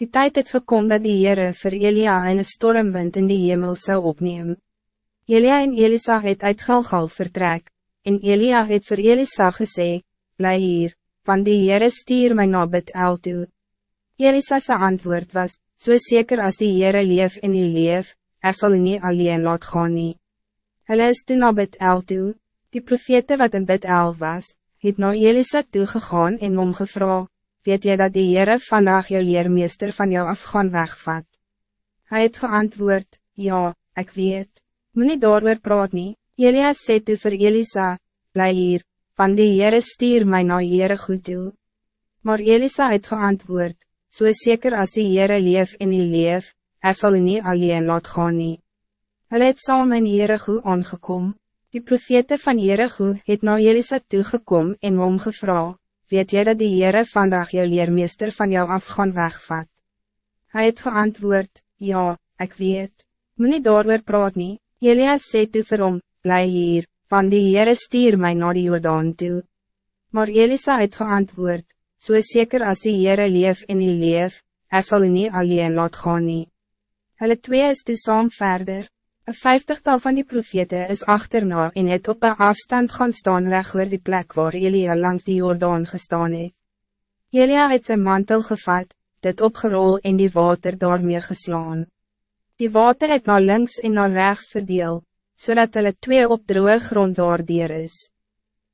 Die tijd het gekom dat die Heere vir Elia in een stormwind in die hemel zou opnemen. Elia en Elisa het uit Galgal vertrek, en Elia het vir Elisa gesê, Bly hier, want die Heere stuur my na bid El toe. Elisa's antwoord was, so zeker als die Heere leef en die leef, er sal nie alleen laat gaan nie. Hulle is toe na bid El toe, die profete wat in bid El was, het na Elisa toegegaan en omgevraagd weet jy dat die Heere vandaag jou leermeester van jou af gaan wegvat? Hij het geantwoord, ja, ik weet. Moet nie daar praat nie, Elias sê toe vir Elisa, bly hier, van die Heere stuur my na Heere goed toe. Maar Elisa het geantwoord, so zeker als die Heere leef en die leef, er sal nie alleen laat gaan nie. Hulle het saam in Heere goed aangekom, die profete van Heere goed het na Elisa toegekom en hom gevraagd weet jy dat die Heere vandaag jou leermeester van jou af gaan wegvat? Hij het geantwoord, ja, ik weet. Moet nie daar praat nie, Elias sê toe vir hom, bly hier, van die Heere stuur my na die Jordaan toe. Maar Elisa het geantwoord, so zeker als die Heere leef en die leef, er sal nie alleen laat gaan nie. Hulle twee is toe saam verder, Een vijftigtal van die profete is achterna en het op een afstand gaan staan recht oor die plek waar Elia langs die Jordaan gestaan het. Elia het zijn mantel gevat, dit opgerol en die water daarmee geslaan. Die water het naar links en naar rechts verdeel, zodat hulle twee op droge grond daar dier is.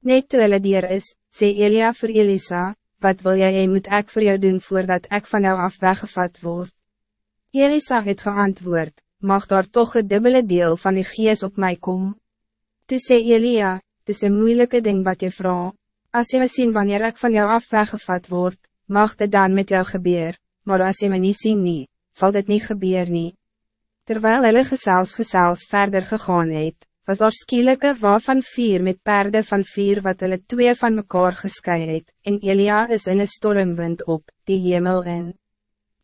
Net toe hulle dier is, sê Elia voor Elisa, wat wil jij, jy moet ik voor jou doen voordat ik van jou af weggevat word? Elisa het geantwoord, mag daar toch een dubbele deel van die gees op mij komen. Toe sê Elia, het is een moeilijke ding wat je vraagt. Als je me zien wanneer ik van jou af weggevat word, mag dit dan met jou gebeur, maar als je me niet zien nie, zal dit niet gebeuren nie. Terwijl hulle gesels gesels verder gegaan het, was daar skielike wa van vier met perde van vier wat hulle twee van mekaar geskei het, en Elia is in een stormwind op, die hemel in.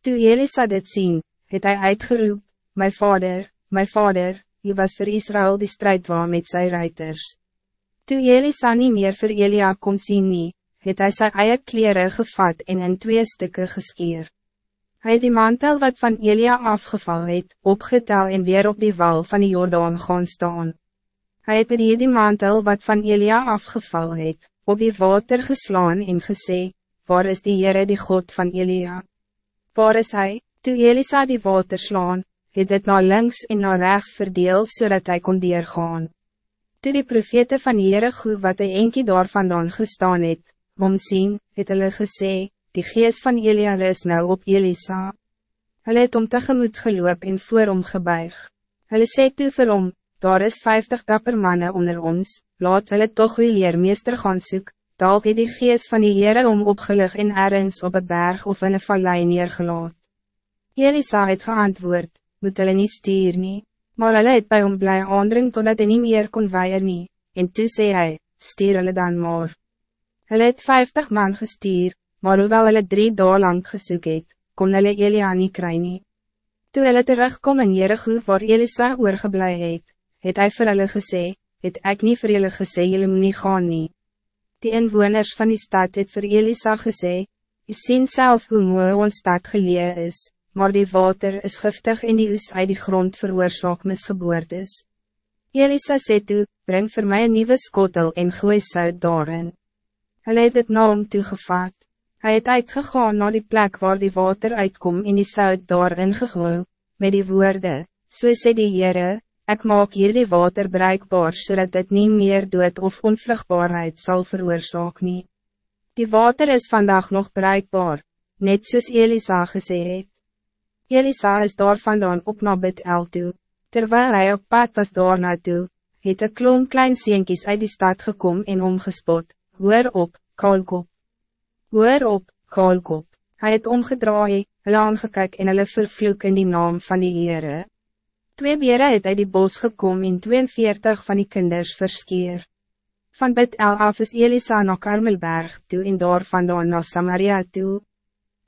Toe Elisa dit sien, het hy uitgeroep, My vader, my vader, je was voor Israël die strijd waar met zijn ruiters. Toen Elisa niet meer voor Elia kon zien nie, het hy sy eie kleren gevat en in twee stukken geskeer. Hij die mantel wat van Elia afgeval het, opgetel en weer op die wal van die Jordaan gaan staan. Hij het met die mantel wat van Elia afgeval het, op die water geslaan en gesê, waar is die Heere die God van Elia? Waar is hij? Toen Elisa die water slaan, het het naar links en naar rechts verdeel zodat hij kon deurgaan. Toe die profete van Heere goed wat hy enkie daar vandaan gestaan het, om sien, het hulle gesê, die geest van Elia is nou op Elisa. Hulle het om tegemoet geloop en voor hom gebuig. Hulle sê toe vir hom, daar is vijftig dapper mannen onder ons, laat hulle toch wie leermeester gaan soek, dalk het die geest van die Heere om opgelig en ergens op een berg of in een vallei neergelaat. Elisa het geantwoord, moet hulle nie stuur nie, maar hulle het by hom bly aandring totdat hy nie meer kon weier nie, en toe sê hy, stuur hulle dan maar. Hulle het vijftig man gestuur, maar hoewel hulle drie dae lang gesoek het, kon hulle Elia nie kry nie. Toe hulle terugkom in Jericho waar Elisa oorgeblij het, het hy vir hulle gesê, het ek nie vir julle gesê julle moet nie gaan nie. Die inwoners van die stad het vir Elisa gesê, Je sien zelf hoe mooi ons stad gelee is, maar die water is giftig en die oes uit die grond veroorzaak misgeboord is. Elisa sê toe, breng voor mij een nieuwe skotel en gooi sout daarin. Hy het het na hom toegevat. Hy het uitgegaan naar die plek waar die water uitkom en die sout daarin gegooi, met die woorde, so sê die Heere, ek maak hier die water bereikbaar zodat het niet meer dood of onvruchtbaarheid zal veroorzaak nie. Die water is vandaag nog bereikbaar, net soos Elisa het. Elisa is daar vandaan op na bid El toe. Terwijl hij op pad was daar naartoe, het een klon klein seentjies uit die stad gekom en omgespot. Hoor op, kaalkop. Hoor op, kaalkop. Hij het omgedraai, hulle aangekyk en hulle vervloek in die naam van die Heere. Twee bere het uit die bos gekom en 42 van die kinders verskeer. Van bid El af is Elisa na Karmelberg toe en daar vandaan na Samaria toe.